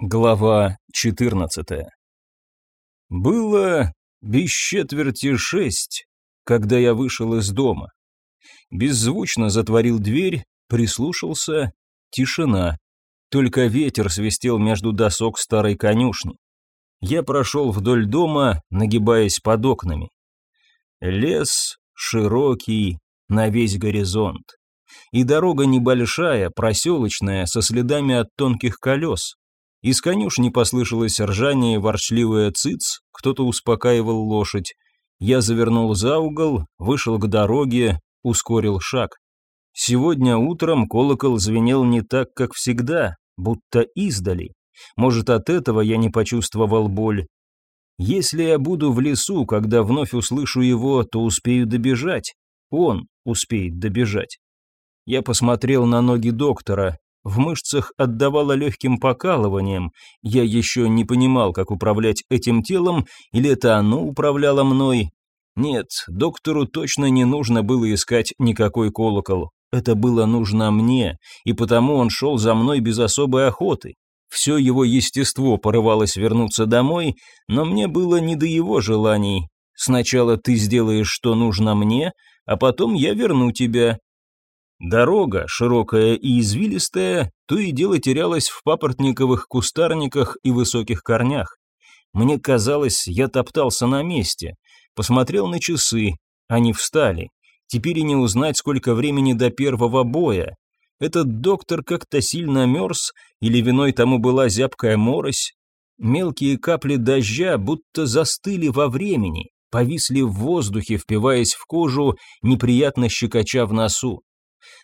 Глава 14 Было без четверти шесть, когда я вышел из дома. Беззвучно затворил дверь, прислушался, тишина. Только ветер свистел между досок старой конюшни. Я прошел вдоль дома, нагибаясь под окнами. Лес широкий, на весь горизонт. И дорога небольшая, проселочная, со следами от тонких колес. Из конюшни послышалось ржание и ворчливое циц, кто-то успокаивал лошадь. Я завернул за угол, вышел к дороге, ускорил шаг. Сегодня утром колокол звенел не так, как всегда, будто издали. Может, от этого я не почувствовал боль. Если я буду в лесу, когда вновь услышу его, то успею добежать. Он успеет добежать. Я посмотрел на ноги доктора, в мышцах отдавало легким покалыванием. Я еще не понимал, как управлять этим телом, или это оно управляло мной. Нет, доктору точно не нужно было искать никакой колокол. Это было нужно мне, и потому он шел за мной без особой охоты. Все его естество порывалось вернуться домой, но мне было не до его желаний. Сначала ты сделаешь, что нужно мне, а потом я верну тебя. Дорога, широкая и извилистая, то и дело терялась в папоротниковых кустарниках и высоких корнях. Мне казалось, я топтался на месте. Посмотрел на часы, они встали. Теперь и не узнать, сколько времени до первого боя. Этот доктор как-то сильно мерз, или виной тому была зябкая морось. Мелкие капли дождя будто застыли во времени, повисли в воздухе, впиваясь в кожу, неприятно щекоча в носу.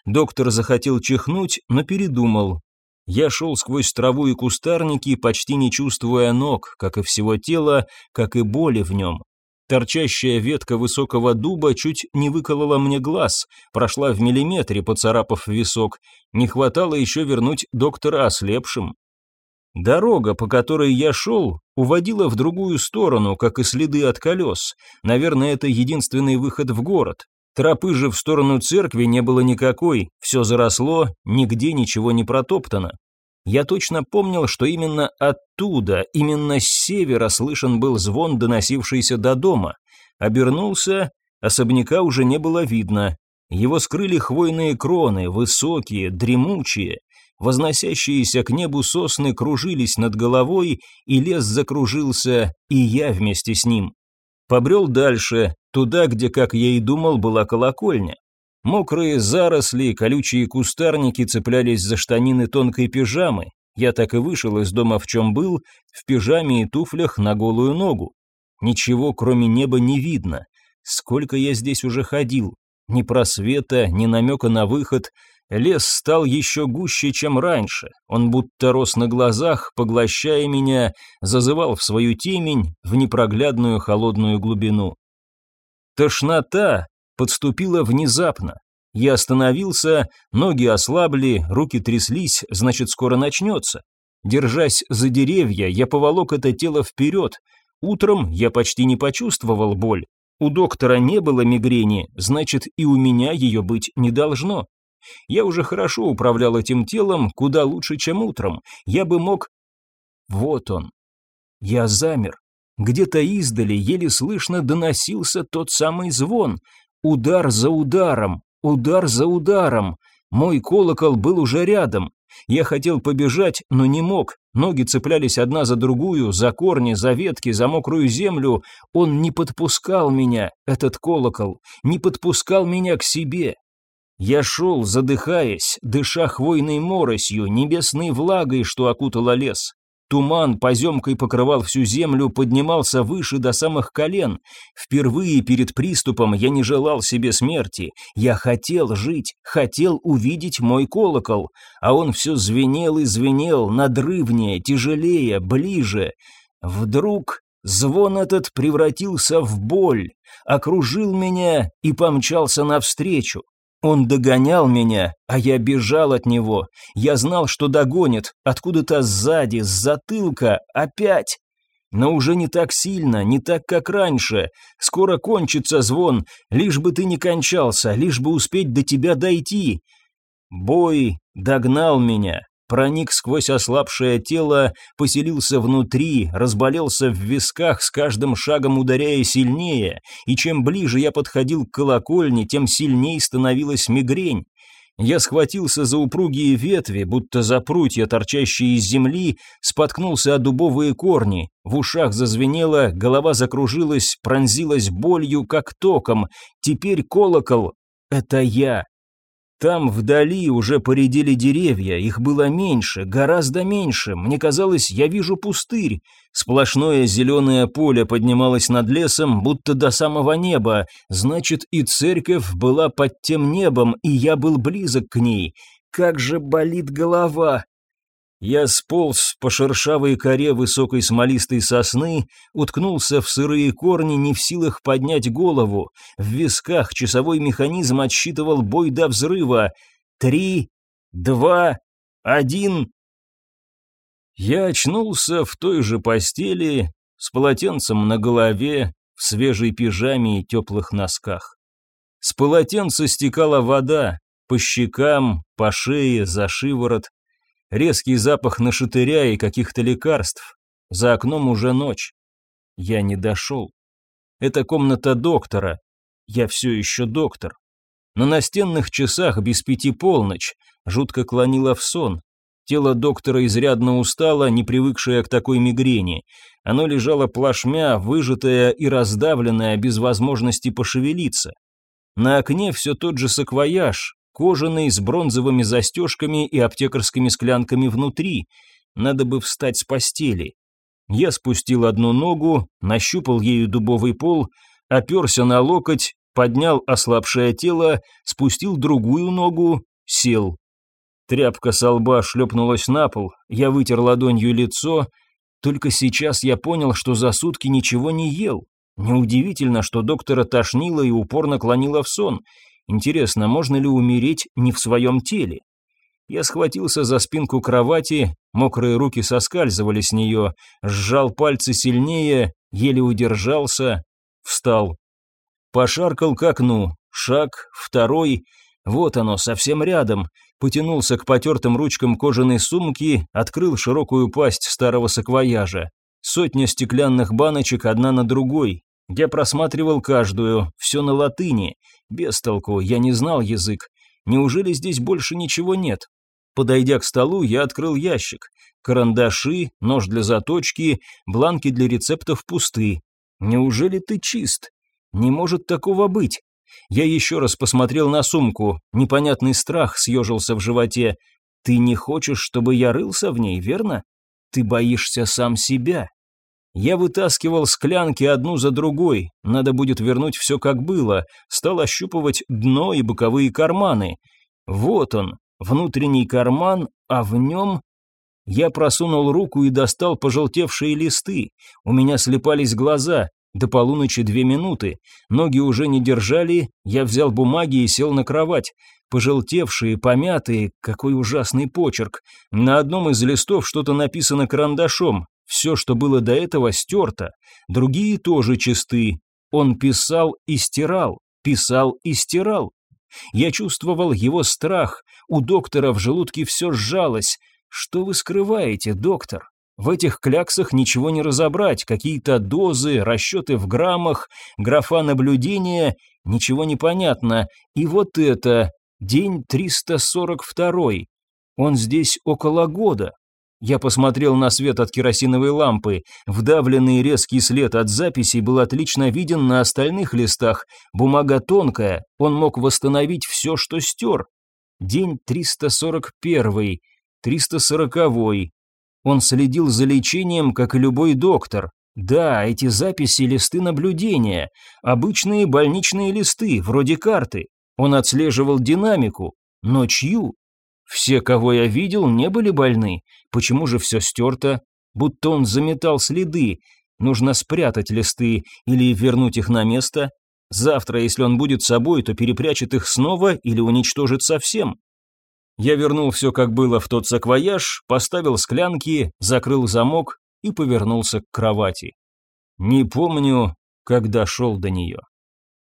Доктор захотел чихнуть, но передумал. Я шел сквозь траву и кустарники, почти не чувствуя ног, как и всего тела, как и боли в нем. Торчащая ветка высокого дуба чуть не выколола мне глаз, прошла в миллиметре, поцарапав висок. Не хватало еще вернуть доктора ослепшим. Дорога, по которой я шел, уводила в другую сторону, как и следы от колес. Наверное, это единственный выход в город. Тропы же в сторону церкви не было никакой, все заросло, нигде ничего не протоптано. Я точно помнил, что именно оттуда, именно с севера слышен был звон, доносившийся до дома. Обернулся, особняка уже не было видно. Его скрыли хвойные кроны, высокие, дремучие. Возносящиеся к небу сосны кружились над головой, и лес закружился, и я вместе с ним. Побрел дальше, туда, где, как я и думал, была колокольня. Мокрые заросли, колючие кустарники цеплялись за штанины тонкой пижамы. Я так и вышел из дома в чем был, в пижаме и туфлях на голую ногу. Ничего, кроме неба, не видно. Сколько я здесь уже ходил. Ни просвета, ни намека на выход. Лес стал еще гуще, чем раньше. Он будто рос на глазах, поглощая меня, зазывал в свою темень, в непроглядную холодную глубину. Тошнота подступила внезапно. Я остановился, ноги ослабли, руки тряслись, значит, скоро начнется. Держась за деревья, я поволок это тело вперед. Утром я почти не почувствовал боль. У доктора не было мигрени, значит, и у меня ее быть не должно. Я уже хорошо управлял этим телом, куда лучше, чем утром. Я бы мог... Вот он. Я замер. Где-то издали еле слышно доносился тот самый звон. Удар за ударом, удар за ударом. Мой колокол был уже рядом. Я хотел побежать, но не мог. Ноги цеплялись одна за другую, за корни, за ветки, за мокрую землю. Он не подпускал меня, этот колокол, не подпускал меня к себе. Я шел, задыхаясь, дыша хвойной моросью, небесной влагой, что окутала лес. Туман поземкой покрывал всю землю, поднимался выше до самых колен. Впервые перед приступом я не желал себе смерти. Я хотел жить, хотел увидеть мой колокол. А он все звенел и звенел, надрывнее, тяжелее, ближе. Вдруг звон этот превратился в боль, окружил меня и помчался навстречу. Он догонял меня, а я бежал от него. Я знал, что догонит, откуда-то сзади, с затылка, опять. Но уже не так сильно, не так, как раньше. Скоро кончится звон, лишь бы ты не кончался, лишь бы успеть до тебя дойти. Бой догнал меня, проник сквозь ослабшее тело, поселился внутри, разболелся в висках, с каждым шагом ударяя сильнее, и чем ближе я подходил к колокольне, тем сильнее становилась мигрень. Я схватился за упругие ветви, будто за прутья, торчащие из земли, споткнулся о дубовые корни, в ушах зазвенело, голова закружилась, пронзилась болью, как током. Теперь колокол — это я. Там вдали уже поредели деревья, их было меньше, гораздо меньше. Мне казалось, я вижу пустырь. Сплошное зеленое поле поднималось над лесом, будто до самого неба. Значит, и церковь была под тем небом, и я был близок к ней. Как же болит голова! Я сполз по шершавой коре высокой смолистой сосны, уткнулся в сырые корни, не в силах поднять голову. В висках часовой механизм отсчитывал бой до взрыва. Три, два, один. Я очнулся в той же постели, с полотенцем на голове, в свежей пижаме и теплых носках. С полотенца стекала вода, по щекам, по шее, за шиворот. Резкий запах нашатыря и каких-то лекарств. За окном уже ночь. Я не дошел. Это комната доктора. Я все еще доктор. На настенных часах без пяти полночь жутко клонило в сон. Тело доктора изрядно устало, не привыкшее к такой мигрени. Оно лежало плашмя, выжатое и раздавленное, без возможности пошевелиться. На окне все тот же саквояж, кожаный, с бронзовыми застежками и аптекарскими склянками внутри. Надо бы встать с постели. Я спустил одну ногу, нащупал ею дубовый пол, оперся на локоть, поднял ослабшее тело, спустил другую ногу, сел. Тряпка со лба шлепнулась на пол, я вытер ладонью лицо. Только сейчас я понял, что за сутки ничего не ел. Неудивительно, что доктора тошнило и упорно клонило в сон. Интересно, можно ли умереть не в своем теле? Я схватился за спинку кровати, мокрые руки соскальзывали с нее, сжал пальцы сильнее, еле удержался, встал. Пошаркал к окну, шаг, второй, вот оно, совсем рядом, потянулся к потертым ручкам кожаной сумки, открыл широкую пасть старого саквояжа. Сотня стеклянных баночек одна на другой. Я просматривал каждую, все на латыни, без толку, я не знал язык. Неужели здесь больше ничего нет? Подойдя к столу, я открыл ящик. Карандаши, нож для заточки, бланки для рецептов пусты. Неужели ты чист? Не может такого быть. Я еще раз посмотрел на сумку. Непонятный страх съежился в животе. Ты не хочешь, чтобы я рылся в ней, верно? Ты боишься сам себя. Я вытаскивал склянки одну за другой, надо будет вернуть все как было, стал ощупывать дно и боковые карманы. Вот он, внутренний карман, а в нем... Я просунул руку и достал пожелтевшие листы. У меня слепались глаза. До полуночи две минуты. Ноги уже не держали. Я взял бумаги и сел на кровать. Пожелтевшие, помятые, какой ужасный почерк. На одном из листов что-то написано карандашом. Все, что было до этого, стерто. Другие тоже чисты. Он писал и стирал, писал и стирал. Я чувствовал его страх. У доктора в желудке все сжалось. Что вы скрываете, доктор? В этих кляксах ничего не разобрать, какие-то дозы, расчеты в граммах, графа наблюдения, ничего не понятно. И вот это, день 342. Он здесь около года. Я посмотрел на свет от керосиновой лампы. Вдавленный резкий след от записей был отлично виден на остальных листах. Бумага тонкая, он мог восстановить все, что стер. День 341, 340. Он следил за лечением, как и любой доктор. Да, эти записи – листы наблюдения. Обычные больничные листы, вроде карты. Он отслеживал динамику. Но чью? Все, кого я видел, не были больны. Почему же все стерто? Будто он заметал следы. Нужно спрятать листы или вернуть их на место. Завтра, если он будет собой, то перепрячет их снова или уничтожит совсем. Я вернул все, как было, в тот саквояж, поставил склянки, закрыл замок и повернулся к кровати. Не помню, когда шел до нее.